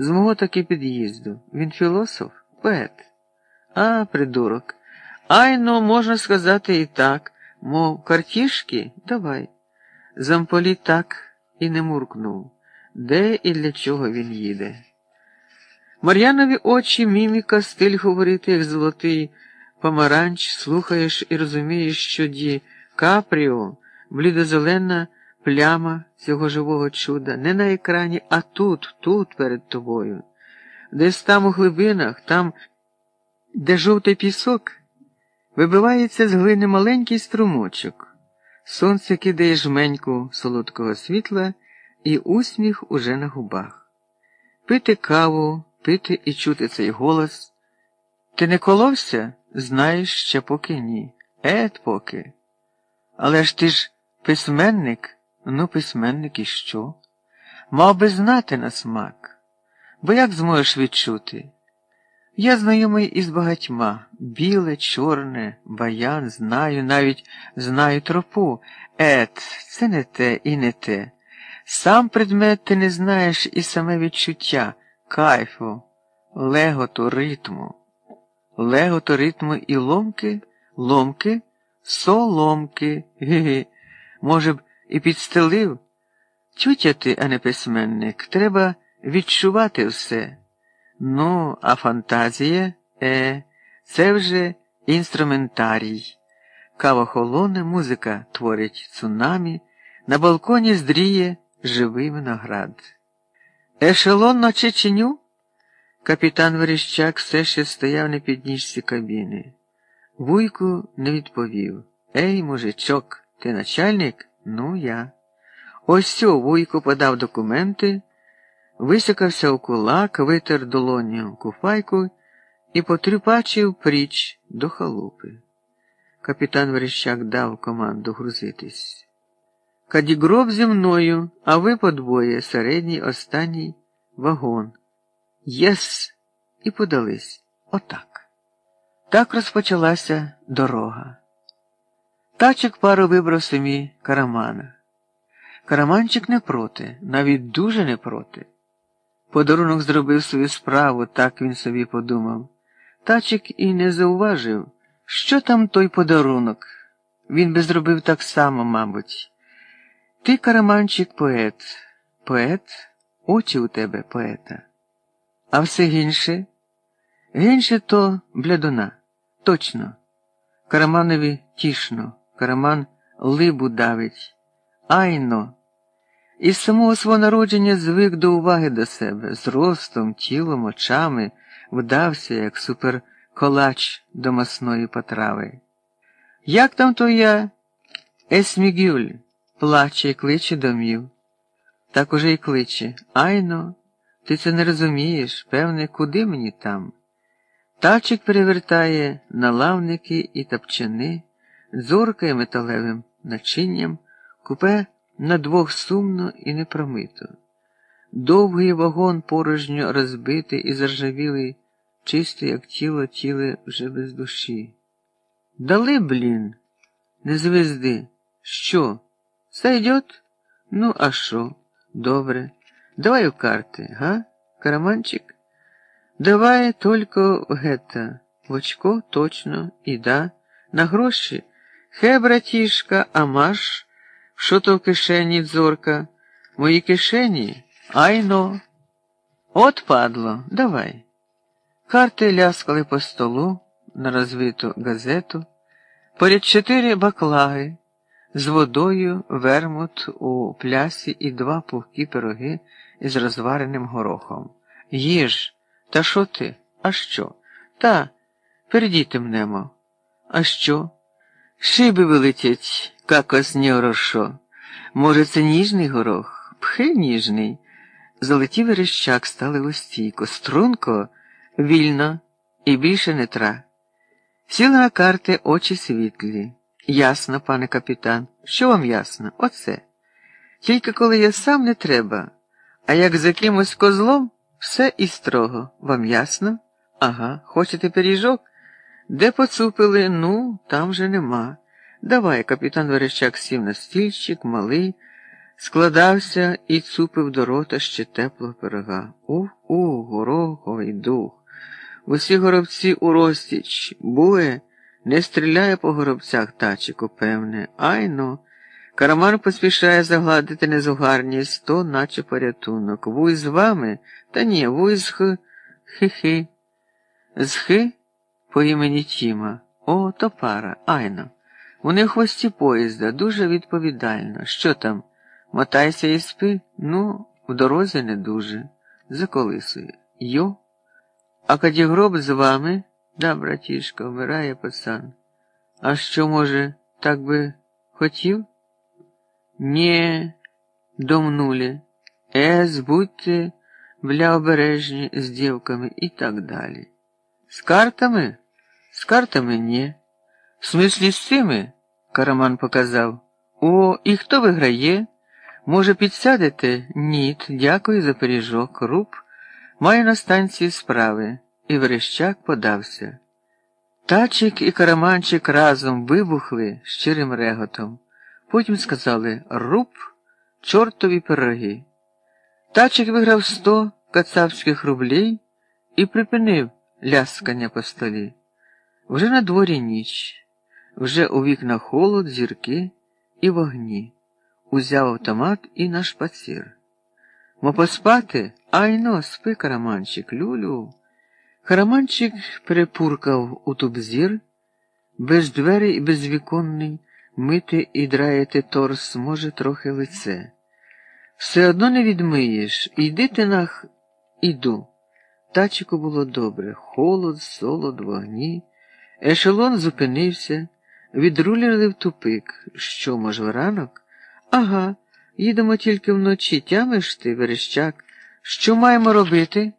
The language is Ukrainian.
З мого таки під'їзду. Він філософ, поет. А, придурок. Айно, можна сказати і так, мов картішки, давай. Замполіт так і не муркнув, де і для чого він їде. Мар'янові очі, міміка, стиль говорити, як золотий помаранч, слухаєш і розумієш, що ді Капріо, блідозелена пляма цього живого чуда, не на екрані, а тут, тут перед тобою. Десь там у глибинах, там, де жовтий пісок, вибивається з глини маленький струмочок. Сонце кидає жменьку солодкого світла і усміх уже на губах. Пити каву, пити і чути цей голос. Ти не коловся? Знаєш, ще поки ні. Ет поки. Але ж ти ж письменник, ну письменник і що? Мав би знати на смак, бо як зможеш відчути? Я знайомий із багатьма біле, чорне, баян, знаю, навіть знаю тропу. Ет, це не те і не те. Сам предмет ти не знаєш і саме відчуття, кайфу, леготу, ритму. Леготу ритму і ломки, ломки, соломки, ге-ге. Може б, і підстелив? Тютя ти, а не письменник, треба відчувати все. Ну, а фантазія, е, це вже інструментарій. Кава холоне, музика творить цунамі, на балконі здріє живий виноград. Ешелон на Чеченю? Капітан Верещак все ще стояв на підніжці кабіни. Вуйку не відповів. Ей, мужичок, ти начальник? Ну, я. Ось сьо Вуйко подав документи, висякався у кулак, витер долоню куфайку і потрюпачив пріч до халупи. Капітан Верещак дав команду грузитись. Кадігроб зі мною, а ви по двоє середній останній вагон. Yes! І подались. Отак. Так розпочалася дорога. Тачик пару вибрав сам і Карамана. Караманчик не проти, навіть дуже не проти. Подарунок зробив свою справу, так він собі подумав. Тачик і не зауважив, що там той подарунок. Він би зробив так само, мабуть. Ти, караманчик, поет, поет, очі у тебе поета. А все гінше? Гінше то блядуна. Точно. Караманові тішно, караман либу давить. Айно. Із самого свого народження звик до уваги до себе, з ростом, тілом, очами, вдався, як суперколач до масної потрави. Як там то я? Есмігюль, плаче і кличе домів. Так уже й кличе. Айно. Ти це не розумієш, певне, куди мені там? Тачик перевертає на лавники і тапчани, дзоркає металевим начинням, купе на двох сумно і непромито. Довгий вагон порожньо розбитий і заржавілий, чистий, як тіло, тіле вже без душі. Дали, блін, не звезди. Що? Сойдет? Ну, а що? Добре. Давай у карти, га, караманчик? Давай только гетто, в очко точно, і да, на гроші. Хе, братішка, а маш, що то в кишені дзорка? Мої кишені? Айно. От падло, давай. Карти ляскали по столу на розвиту газету, поряд чотири баклаги з водою, вермут у плясі і два пухкі пироги із розвареним горохом. Їж, та що ти? А що? Та, передітимнемо. А що? Шиби вилетять, какосні горошо. Може, це ніжний горох? Пхи ніжний. Залетів верещак, стали листійко, струнко, вільно і більше не тра. Сіли на карти очі світлі. Ясно, пане капітан. Що вам ясно? Оце. Тільки коли я сам не треба, а як за кимось козлом, все і строго. Вам ясно? Ага, хочете пиріжок? Де поцупили? Ну, там же нема. Давай, капітан Верещак сів на стільчик, малий, складався і цупив до рота ще теплого пирога. Ух, ух. здоровий дух. Усі горобці у розтіч, буе, не стріляє по горобцях тачику, певне, айно. Караман поспішає загладити незугарність, то наче порятунок. Вуй з вами? Та ні, вуй з х. Хи-хи. З хи по імені Тіма. О, то пара, айно. Вони в хвості поїзда, дуже відповідально. Що там? Мотайся і спи? Ну, в дорозі не дуже. Заколисує. Йо? А кадігроб з вами? Да, братішка, вмирає пацан. А що, може, так би хотів? Нє, домнули. Ес, будьте, бля, обережні з дівками і так далі. З картами? З картами ні. В смислі з цими? Караман показав. О, і хто виграє? Може, підсядете? Ніт, дякую за пиріжок. Руб. Маю на станції справи. І Верещак подався. Тачик і караманчик разом вибухли щирим реготом. Потім сказали руб, чортові пироги. Тачик виграв сто кацапських рублей і припинив ляскання по столі. Вже на дворі ніч, вже у вікнах холод, зірки і вогні. Узяв автомат і на шпацір. Мо поспати? Айно, спи, караманчик, люлю. Караманчик перепуркав у тубзір, без двері і безвіконний, мити і драєте торс, може, трохи лице. Все одно не відмиєш, іди ти нах, іду. Тачику було добре, холод, солод, вогні. Ешелон зупинився, відрулювали в тупик. Що, може, ранок? Ага, їдемо тільки вночі. Тямиш ти, верещак. Що маємо робити?